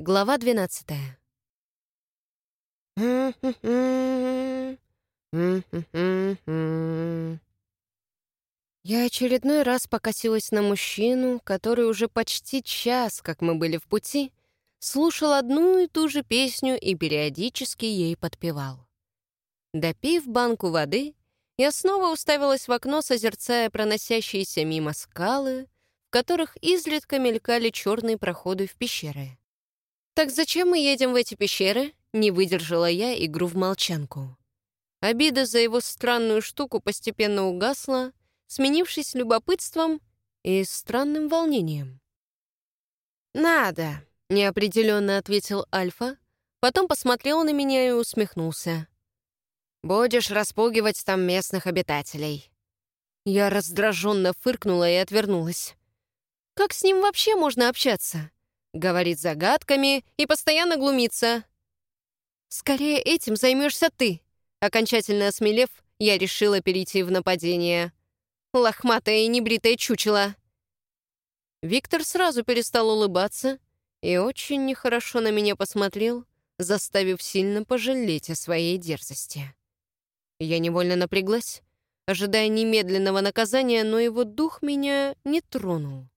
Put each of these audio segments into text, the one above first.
Глава 12 Я очередной раз покосилась на мужчину, который уже почти час, как мы были в пути, слушал одну и ту же песню и периодически ей подпевал. Допив банку воды, я снова уставилась в окно, созерцая проносящиеся мимо скалы, в которых изредка мелькали черные проходы в пещеры. «Так зачем мы едем в эти пещеры?» — не выдержала я игру в молчанку. Обида за его странную штуку постепенно угасла, сменившись любопытством и странным волнением. «Надо», — неопределенно ответил Альфа, потом посмотрел на меня и усмехнулся. «Будешь распугивать там местных обитателей». Я раздраженно фыркнула и отвернулась. «Как с ним вообще можно общаться?» Говорит загадками и постоянно глумится. «Скорее этим займешься ты», Окончательно осмелев, я решила перейти в нападение. Лохматое и небритое чучело. Виктор сразу перестал улыбаться и очень нехорошо на меня посмотрел, заставив сильно пожалеть о своей дерзости. Я невольно напряглась, ожидая немедленного наказания, но его дух меня не тронул.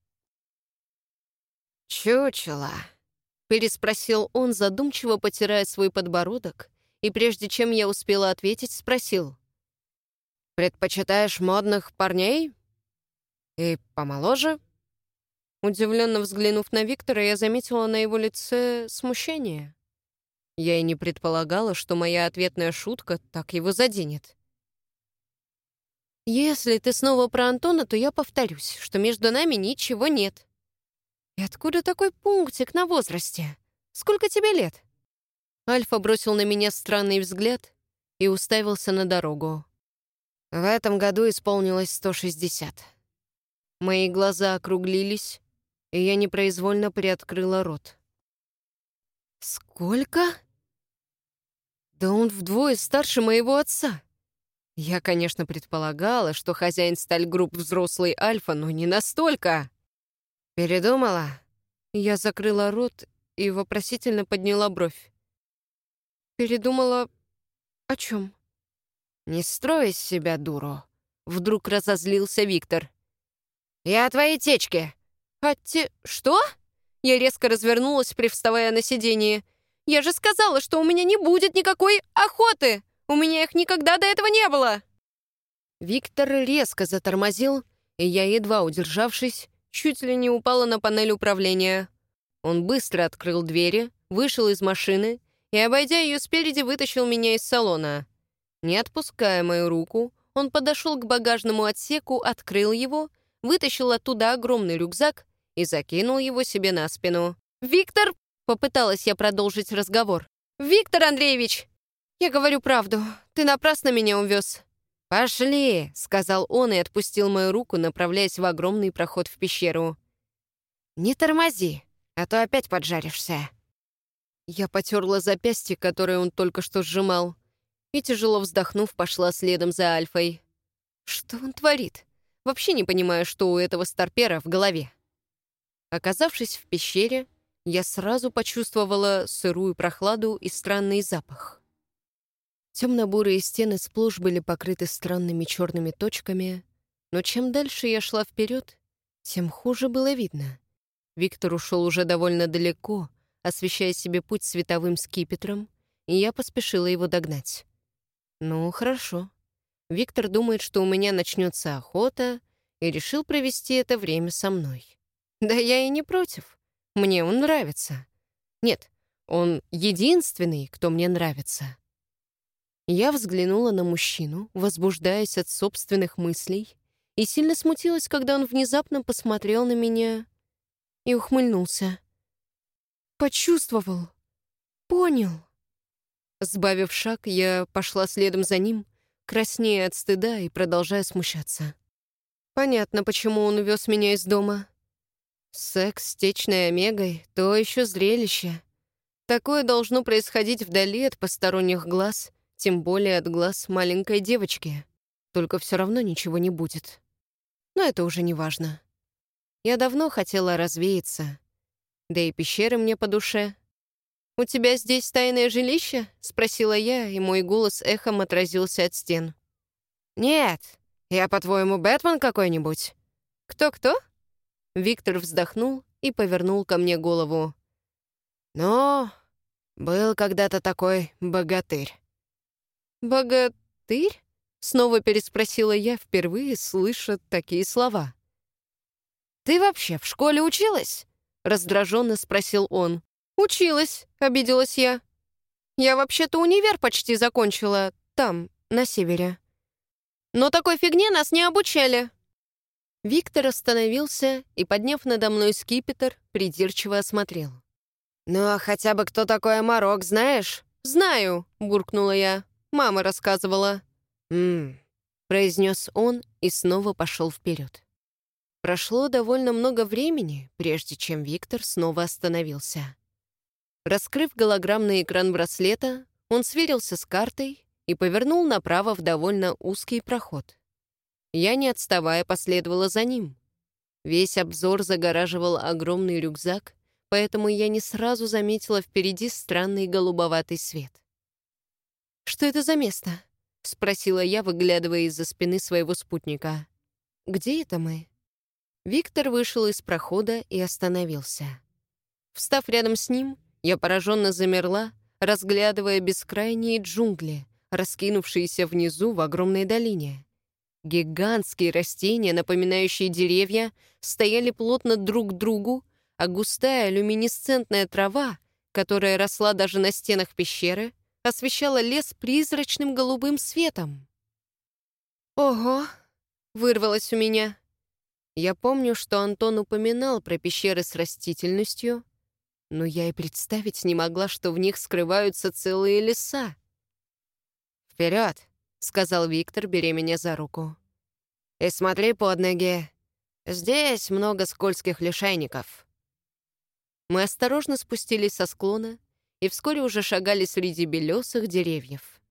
«Чучело», — переспросил он, задумчиво потирая свой подбородок, и прежде чем я успела ответить, спросил. «Предпочитаешь модных парней? И помоложе?» Удивленно взглянув на Виктора, я заметила на его лице смущение. Я и не предполагала, что моя ответная шутка так его заденет. «Если ты снова про Антона, то я повторюсь, что между нами ничего нет», «И откуда такой пунктик на возрасте? Сколько тебе лет?» Альфа бросил на меня странный взгляд и уставился на дорогу. В этом году исполнилось 160. Мои глаза округлились, и я непроизвольно приоткрыла рот. «Сколько?» «Да он вдвое старше моего отца!» Я, конечно, предполагала, что хозяин стальгрупп взрослый Альфа, но не настолько. «Передумала?» Я закрыла рот и вопросительно подняла бровь. «Передумала... о чем? «Не строй из себя дуру!» Вдруг разозлился Виктор. «Я о твоей течке!» «А те... что?» Я резко развернулась, привставая на сиденье. «Я же сказала, что у меня не будет никакой охоты! У меня их никогда до этого не было!» Виктор резко затормозил, и я, едва удержавшись, чуть ли не упала на панель управления. Он быстро открыл двери, вышел из машины и, обойдя ее спереди, вытащил меня из салона. Не отпуская мою руку, он подошел к багажному отсеку, открыл его, вытащил оттуда огромный рюкзак и закинул его себе на спину. «Виктор!» — попыталась я продолжить разговор. «Виктор Андреевич!» «Я говорю правду. Ты напрасно меня увез. «Пошли!» — сказал он и отпустил мою руку, направляясь в огромный проход в пещеру. «Не тормози, а то опять поджаришься». Я потерла запястье, которое он только что сжимал, и, тяжело вздохнув, пошла следом за Альфой. Что он творит? Вообще не понимаю, что у этого старпера в голове. Оказавшись в пещере, я сразу почувствовала сырую прохладу и странный запах. Темно-бурые стены сплошь были покрыты странными черными точками, но чем дальше я шла вперед, тем хуже было видно. Виктор ушел уже довольно далеко, освещая себе путь световым скипетром, и я поспешила его догнать. Ну, хорошо. Виктор думает, что у меня начнется охота, и решил провести это время со мной. Да я и не против. Мне он нравится. Нет, он единственный, кто мне нравится. Я взглянула на мужчину, возбуждаясь от собственных мыслей, и сильно смутилась, когда он внезапно посмотрел на меня и ухмыльнулся. Почувствовал. Понял. Сбавив шаг, я пошла следом за ним, краснея от стыда и продолжая смущаться. Понятно, почему он увез меня из дома. Секс с течной омегой — то еще зрелище. Такое должно происходить вдали от посторонних глаз — тем более от глаз маленькой девочки. Только все равно ничего не будет. Но это уже не важно. Я давно хотела развеяться. Да и пещеры мне по душе. «У тебя здесь тайное жилище?» — спросила я, и мой голос эхом отразился от стен. «Нет, я, по-твоему, Бэтмен какой-нибудь?» «Кто-кто?» Виктор вздохнул и повернул ко мне голову. «Ну, был когда-то такой богатырь». «Богатырь?» — снова переспросила я, впервые слыша такие слова. «Ты вообще в школе училась?» — раздраженно спросил он. «Училась», — обиделась я. «Я вообще-то универ почти закончила, там, на севере. Но такой фигне нас не обучали». Виктор остановился и, подняв надо мной скипетр, придирчиво осмотрел. «Ну, а хотя бы кто такой Амарок, знаешь?» «Знаю», — буркнула я. Мама рассказывала. «Ммм», — произнес он и снова пошел вперед. Прошло довольно много времени, прежде чем Виктор снова остановился. Раскрыв голограммный экран браслета, он сверился с картой и повернул направо в довольно узкий проход. Я, не отставая, последовала за ним. Весь обзор загораживал огромный рюкзак, поэтому я не сразу заметила впереди странный голубоватый свет. «Что это за место?» — спросила я, выглядывая из-за спины своего спутника. «Где это мы?» Виктор вышел из прохода и остановился. Встав рядом с ним, я пораженно замерла, разглядывая бескрайние джунгли, раскинувшиеся внизу в огромной долине. Гигантские растения, напоминающие деревья, стояли плотно друг к другу, а густая люминесцентная трава, которая росла даже на стенах пещеры, освещала лес призрачным голубым светом. «Ого!» — вырвалось у меня. Я помню, что Антон упоминал про пещеры с растительностью, но я и представить не могла, что в них скрываются целые леса. «Вперед!» — сказал Виктор, беря меня за руку. «И смотри под ноги. Здесь много скользких лишайников». Мы осторожно спустились со склона и вскоре уже шагали среди белесых деревьев,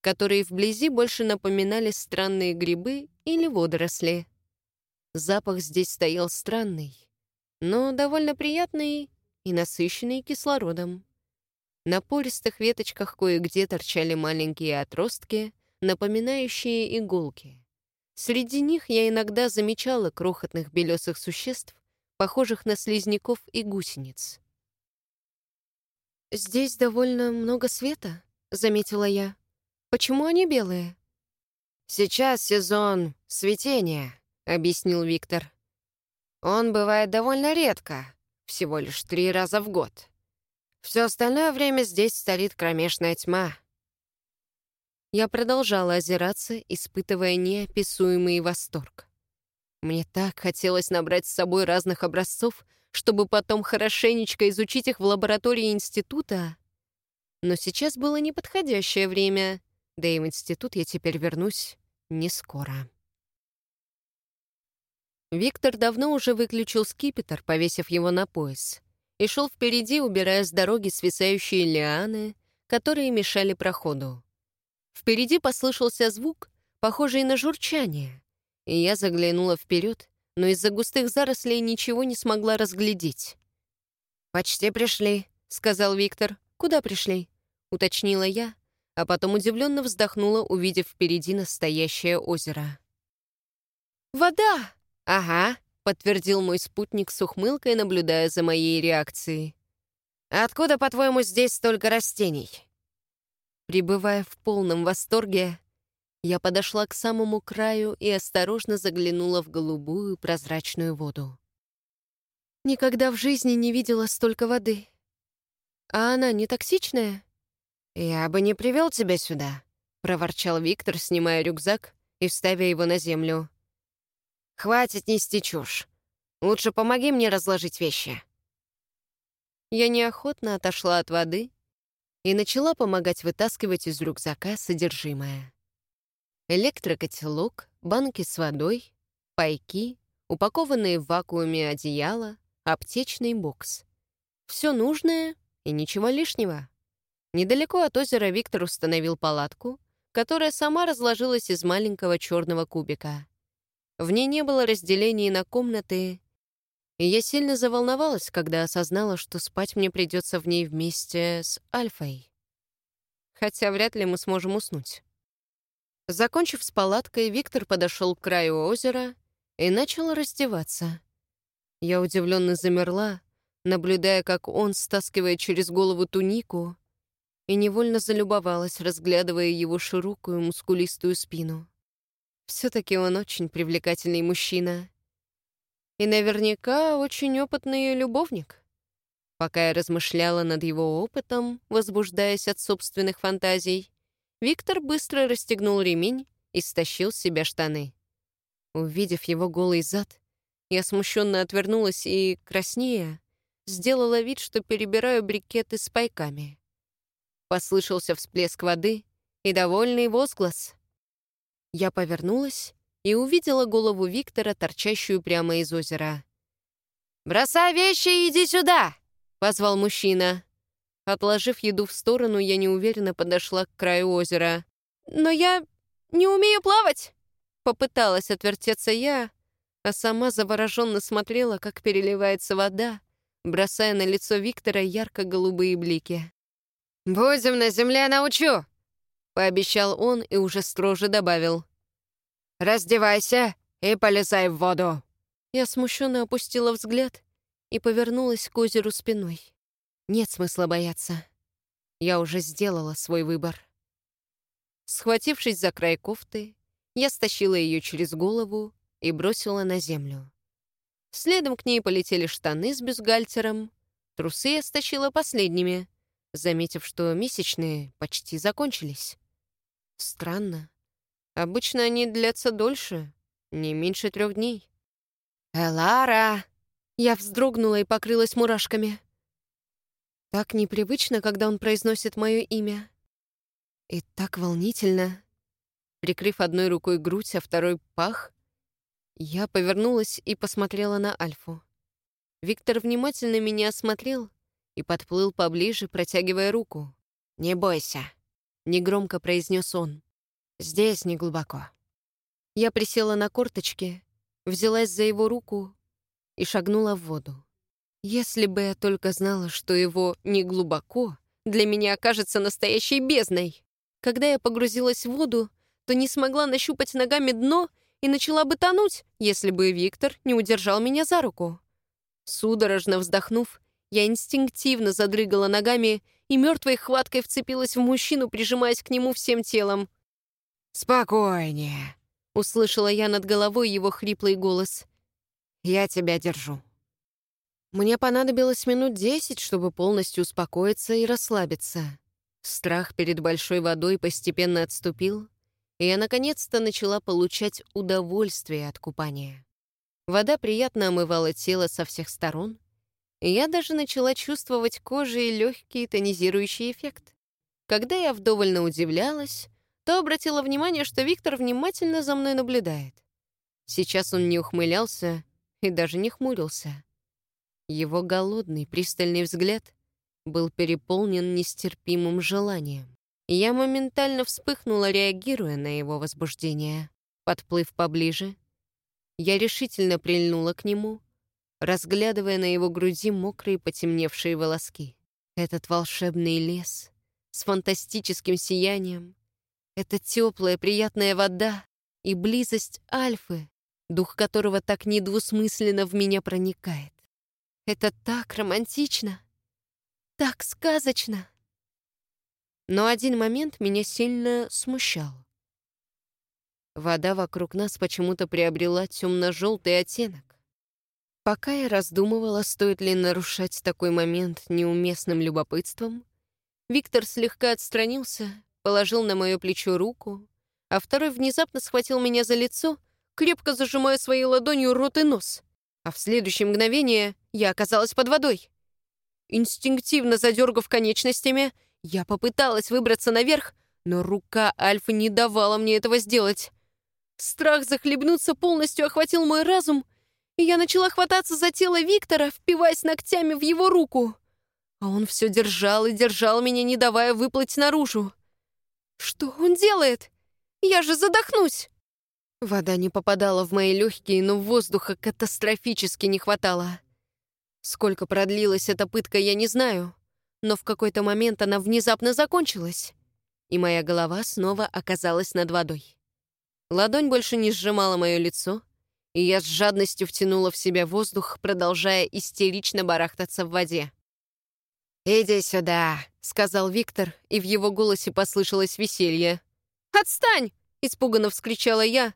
которые вблизи больше напоминали странные грибы или водоросли. Запах здесь стоял странный, но довольно приятный и насыщенный кислородом. На пористых веточках кое-где торчали маленькие отростки, напоминающие иголки. Среди них я иногда замечала крохотных белесых существ, похожих на слизняков и гусениц. «Здесь довольно много света», — заметила я. «Почему они белые?» «Сейчас сезон цветения», — объяснил Виктор. «Он бывает довольно редко, всего лишь три раза в год. Все остальное время здесь царит кромешная тьма». Я продолжала озираться, испытывая неописуемый восторг. Мне так хотелось набрать с собой разных образцов, чтобы потом хорошенечко изучить их в лаборатории института. Но сейчас было неподходящее время, да и в институт я теперь вернусь не скоро. Виктор давно уже выключил скипетр, повесив его на пояс, и шел впереди, убирая с дороги свисающие лианы, которые мешали проходу. Впереди послышался звук, похожий на журчание, и я заглянула вперед, но из-за густых зарослей ничего не смогла разглядеть. «Почти пришли», — сказал Виктор. «Куда пришли?» — уточнила я, а потом удивленно вздохнула, увидев впереди настоящее озеро. «Вода!» «Ага», — подтвердил мой спутник с ухмылкой, наблюдая за моей реакцией. «Откуда, по-твоему, здесь столько растений?» Пребывая в полном восторге, я подошла к самому краю и осторожно заглянула в голубую прозрачную воду. Никогда в жизни не видела столько воды. А она не токсичная? «Я бы не привел тебя сюда», — проворчал Виктор, снимая рюкзак и ставя его на землю. «Хватит нести чушь. Лучше помоги мне разложить вещи». Я неохотно отошла от воды и начала помогать вытаскивать из рюкзака содержимое электрокотелок, банки с водой, пайки, упакованные в вакууме одеяла, аптечный бокс. Все нужное и ничего лишнего. Недалеко от озера Виктор установил палатку, которая сама разложилась из маленького черного кубика. В ней не было разделений на комнаты, И я сильно заволновалась, когда осознала, что спать мне придется в ней вместе с Альфой. Хотя вряд ли мы сможем уснуть. Закончив с палаткой, Виктор подошел к краю озера и начал раздеваться. Я удивленно замерла, наблюдая, как он стаскивает через голову тунику, и невольно залюбовалась, разглядывая его широкую мускулистую спину. Все-таки он очень привлекательный мужчина. И наверняка очень опытный любовник. Пока я размышляла над его опытом, возбуждаясь от собственных фантазий, Виктор быстро расстегнул ремень и стащил с себя штаны. Увидев его голый зад, я смущенно отвернулась и, краснея, сделала вид, что перебираю брикеты с пайками. Послышался всплеск воды и довольный возглас. Я повернулась и увидела голову Виктора, торчащую прямо из озера. «Бросай вещи и иди сюда!» — позвал мужчина. Отложив еду в сторону, я неуверенно подошла к краю озера. «Но я не умею плавать!» Попыталась отвертеться я, а сама завороженно смотрела, как переливается вода, бросая на лицо Виктора ярко-голубые блики. «Будем на земле научу!» — пообещал он и уже строже добавил. «Раздевайся и полезай в воду!» Я смущенно опустила взгляд и повернулась к озеру спиной. Нет смысла бояться. Я уже сделала свой выбор. Схватившись за край кофты, я стащила ее через голову и бросила на землю. Следом к ней полетели штаны с бюстгальтером, трусы я стащила последними, заметив, что месячные почти закончились. Странно. Обычно они длятся дольше, не меньше трех дней. «Элара!» Я вздрогнула и покрылась мурашками. Так непривычно, когда он произносит мое имя. И так волнительно. Прикрыв одной рукой грудь, а второй — пах, я повернулась и посмотрела на Альфу. Виктор внимательно меня осмотрел и подплыл поближе, протягивая руку. «Не бойся», — негромко произнес он. «Здесь не глубоко». Я присела на корточки, взялась за его руку и шагнула в воду. Если бы я только знала, что его не глубоко, для меня окажется настоящей бездной. Когда я погрузилась в воду, то не смогла нащупать ногами дно и начала бы тонуть, если бы Виктор не удержал меня за руку. Судорожно вздохнув, я инстинктивно задрыгала ногами и мертвой хваткой вцепилась в мужчину, прижимаясь к нему всем телом. «Спокойнее», — услышала я над головой его хриплый голос. Я тебя держу». Мне понадобилось минут десять, чтобы полностью успокоиться и расслабиться. Страх перед большой водой постепенно отступил, и я наконец-то начала получать удовольствие от купания. Вода приятно омывала тело со всех сторон, и я даже начала чувствовать кожей легкий тонизирующий эффект. Когда я вдоволь удивлялась, то обратила внимание, что Виктор внимательно за мной наблюдает. Сейчас он не ухмылялся, и даже не хмурился. Его голодный, пристальный взгляд был переполнен нестерпимым желанием. Я моментально вспыхнула, реагируя на его возбуждение. Подплыв поближе, я решительно прильнула к нему, разглядывая на его груди мокрые потемневшие волоски. Этот волшебный лес с фантастическим сиянием, эта теплая приятная вода и близость Альфы дух которого так недвусмысленно в меня проникает. Это так романтично, так сказочно. Но один момент меня сильно смущал. Вода вокруг нас почему-то приобрела темно-желтый оттенок. Пока я раздумывала, стоит ли нарушать такой момент неуместным любопытством, Виктор слегка отстранился, положил на мое плечо руку, а второй внезапно схватил меня за лицо крепко зажимая своей ладонью рот и нос. А в следующее мгновение я оказалась под водой. Инстинктивно задергав конечностями, я попыталась выбраться наверх, но рука Альфы не давала мне этого сделать. Страх захлебнуться полностью охватил мой разум, и я начала хвататься за тело Виктора, впиваясь ногтями в его руку. А он все держал и держал меня, не давая выплыть наружу. Что он делает? Я же задохнусь! Вода не попадала в мои легкие, но воздуха катастрофически не хватало. Сколько продлилась эта пытка, я не знаю, но в какой-то момент она внезапно закончилась, и моя голова снова оказалась над водой. Ладонь больше не сжимала мое лицо, и я с жадностью втянула в себя воздух, продолжая истерично барахтаться в воде. «Иди сюда», — сказал Виктор, и в его голосе послышалось веселье. «Отстань!» — испуганно вскричала я,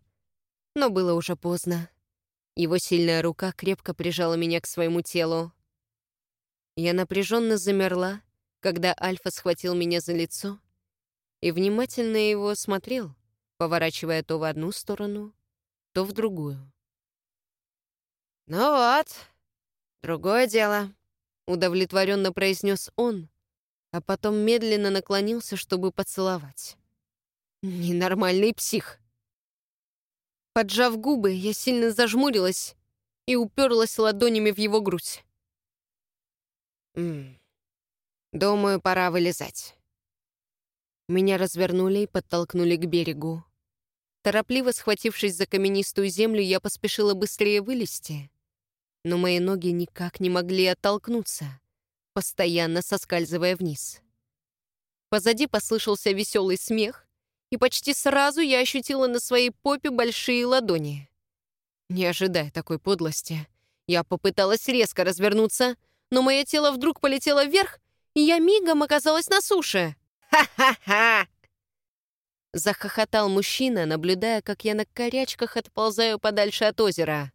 но было уже поздно. Его сильная рука крепко прижала меня к своему телу. Я напряженно замерла, когда Альфа схватил меня за лицо и внимательно его смотрел, поворачивая то в одну сторону, то в другую. «Ну вот, другое дело», — удовлетворенно произнес он, а потом медленно наклонился, чтобы поцеловать. Ненормальный псих. Поджав губы, я сильно зажмурилась и уперлась ладонями в его грудь. «М -м, «Думаю, пора вылезать». Меня развернули и подтолкнули к берегу. Торопливо схватившись за каменистую землю, я поспешила быстрее вылезти но мои ноги никак не могли оттолкнуться, постоянно соскальзывая вниз. Позади послышался веселый смех, и почти сразу я ощутила на своей попе большие ладони. Не ожидая такой подлости, я попыталась резко развернуться, но мое тело вдруг полетело вверх, и я мигом оказалась на суше. «Ха-ха-ха!» Захохотал мужчина, наблюдая, как я на корячках отползаю подальше от озера.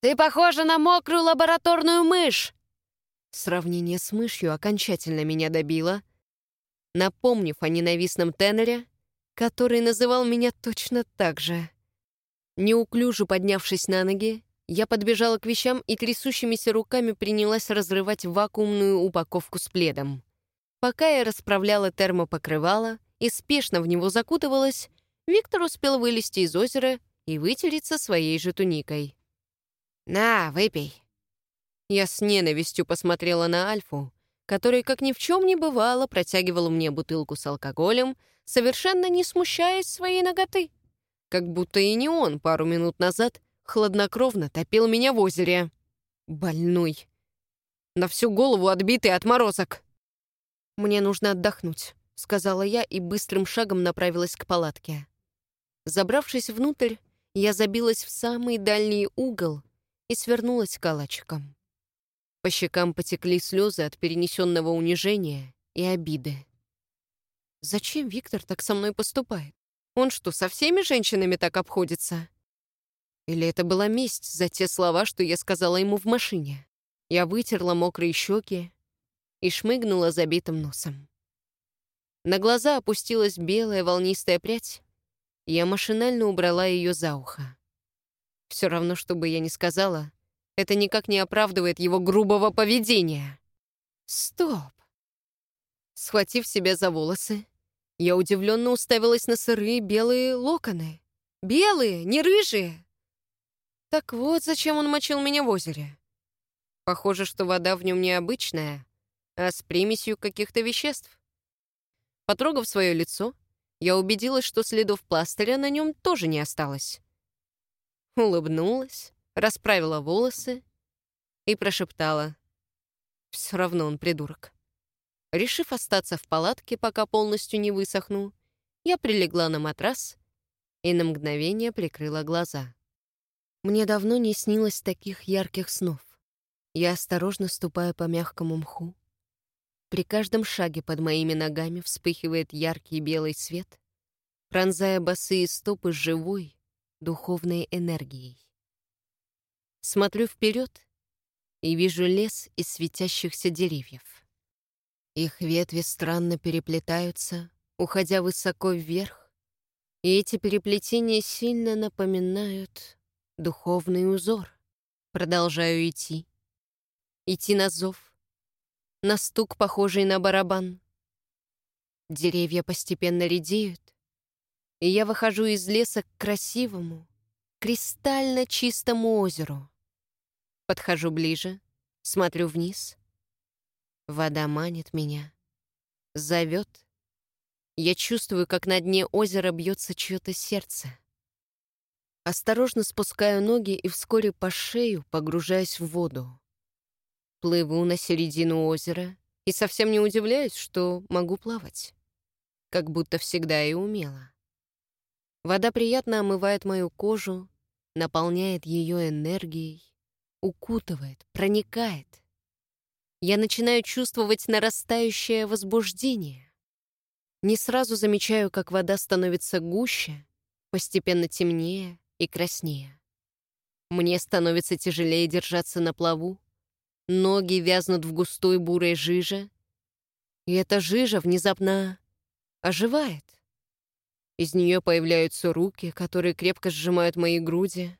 «Ты похожа на мокрую лабораторную мышь!» Сравнение с мышью окончательно меня добило, напомнив о ненавистном теноре, который называл меня точно так же. Неуклюже поднявшись на ноги, я подбежала к вещам и трясущимися руками принялась разрывать вакуумную упаковку с пледом. Пока я расправляла термопокрывало и спешно в него закутывалась, Виктор успел вылезти из озера и вытереться своей же туникой. «На, выпей». Я с ненавистью посмотрела на Альфу, который, как ни в чем не бывало, протягивал мне бутылку с алкоголем, совершенно не смущаясь своей ноготы. Как будто и не он пару минут назад хладнокровно топил меня в озере. Больной. На всю голову отбитый отморозок. «Мне нужно отдохнуть», — сказала я и быстрым шагом направилась к палатке. Забравшись внутрь, я забилась в самый дальний угол и свернулась калачиком. По щекам потекли слезы от перенесенного унижения и обиды. Зачем Виктор так со мной поступает? Он что, со всеми женщинами так обходится? Или это была месть за те слова, что я сказала ему в машине? Я вытерла мокрые щеки и шмыгнула забитым носом. На глаза опустилась белая волнистая прядь, и я машинально убрала ее за ухо. Все равно, что бы я ни сказала, это никак не оправдывает его грубого поведения. Стоп. Схватив себя за волосы, я удивленно уставилась на сырые белые локоны. Белые, не рыжие. Так вот, зачем он мочил меня в озере. Похоже, что вода в нем необычная, а с примесью каких-то веществ. Потрогав свое лицо, я убедилась, что следов пластыря на нем тоже не осталось улыбнулась, расправила волосы и прошептала. Все равно он придурок. Решив остаться в палатке, пока полностью не высохну, я прилегла на матрас и на мгновение прикрыла глаза. Мне давно не снилось таких ярких снов. Я осторожно ступаю по мягкому мху. При каждом шаге под моими ногами вспыхивает яркий белый свет, пронзая босые стопы живой, духовной энергией. Смотрю вперед и вижу лес из светящихся деревьев. Их ветви странно переплетаются, уходя высоко вверх, и эти переплетения сильно напоминают духовный узор. Продолжаю идти. Идти на зов, на стук, похожий на барабан. Деревья постепенно редеют, и я выхожу из леса к красивому, кристально чистому озеру. Подхожу ближе, смотрю вниз. Вода манит меня, зовет. Я чувствую, как на дне озера бьется чье-то сердце. Осторожно спускаю ноги и вскоре по шею погружаюсь в воду. Плыву на середину озера и совсем не удивляюсь, что могу плавать. Как будто всегда и умела. Вода приятно омывает мою кожу, наполняет ее энергией, укутывает, проникает. Я начинаю чувствовать нарастающее возбуждение. Не сразу замечаю, как вода становится гуще, постепенно темнее и краснее. Мне становится тяжелее держаться на плаву, ноги вязнут в густой бурой жиже, и эта жижа внезапно оживает. Из нее появляются руки, которые крепко сжимают мои груди.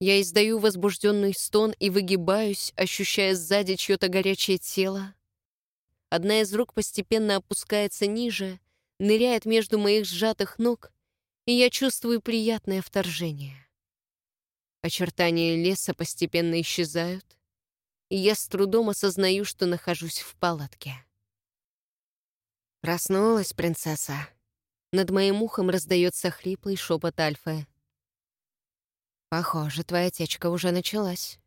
Я издаю возбужденный стон и выгибаюсь, ощущая сзади чье-то горячее тело. Одна из рук постепенно опускается ниже, ныряет между моих сжатых ног, и я чувствую приятное вторжение. Очертания леса постепенно исчезают, и я с трудом осознаю, что нахожусь в палатке. «Проснулась, принцесса?» Над моим ухом раздается хриплый шепот Альфы. «Похоже, твоя течка уже началась».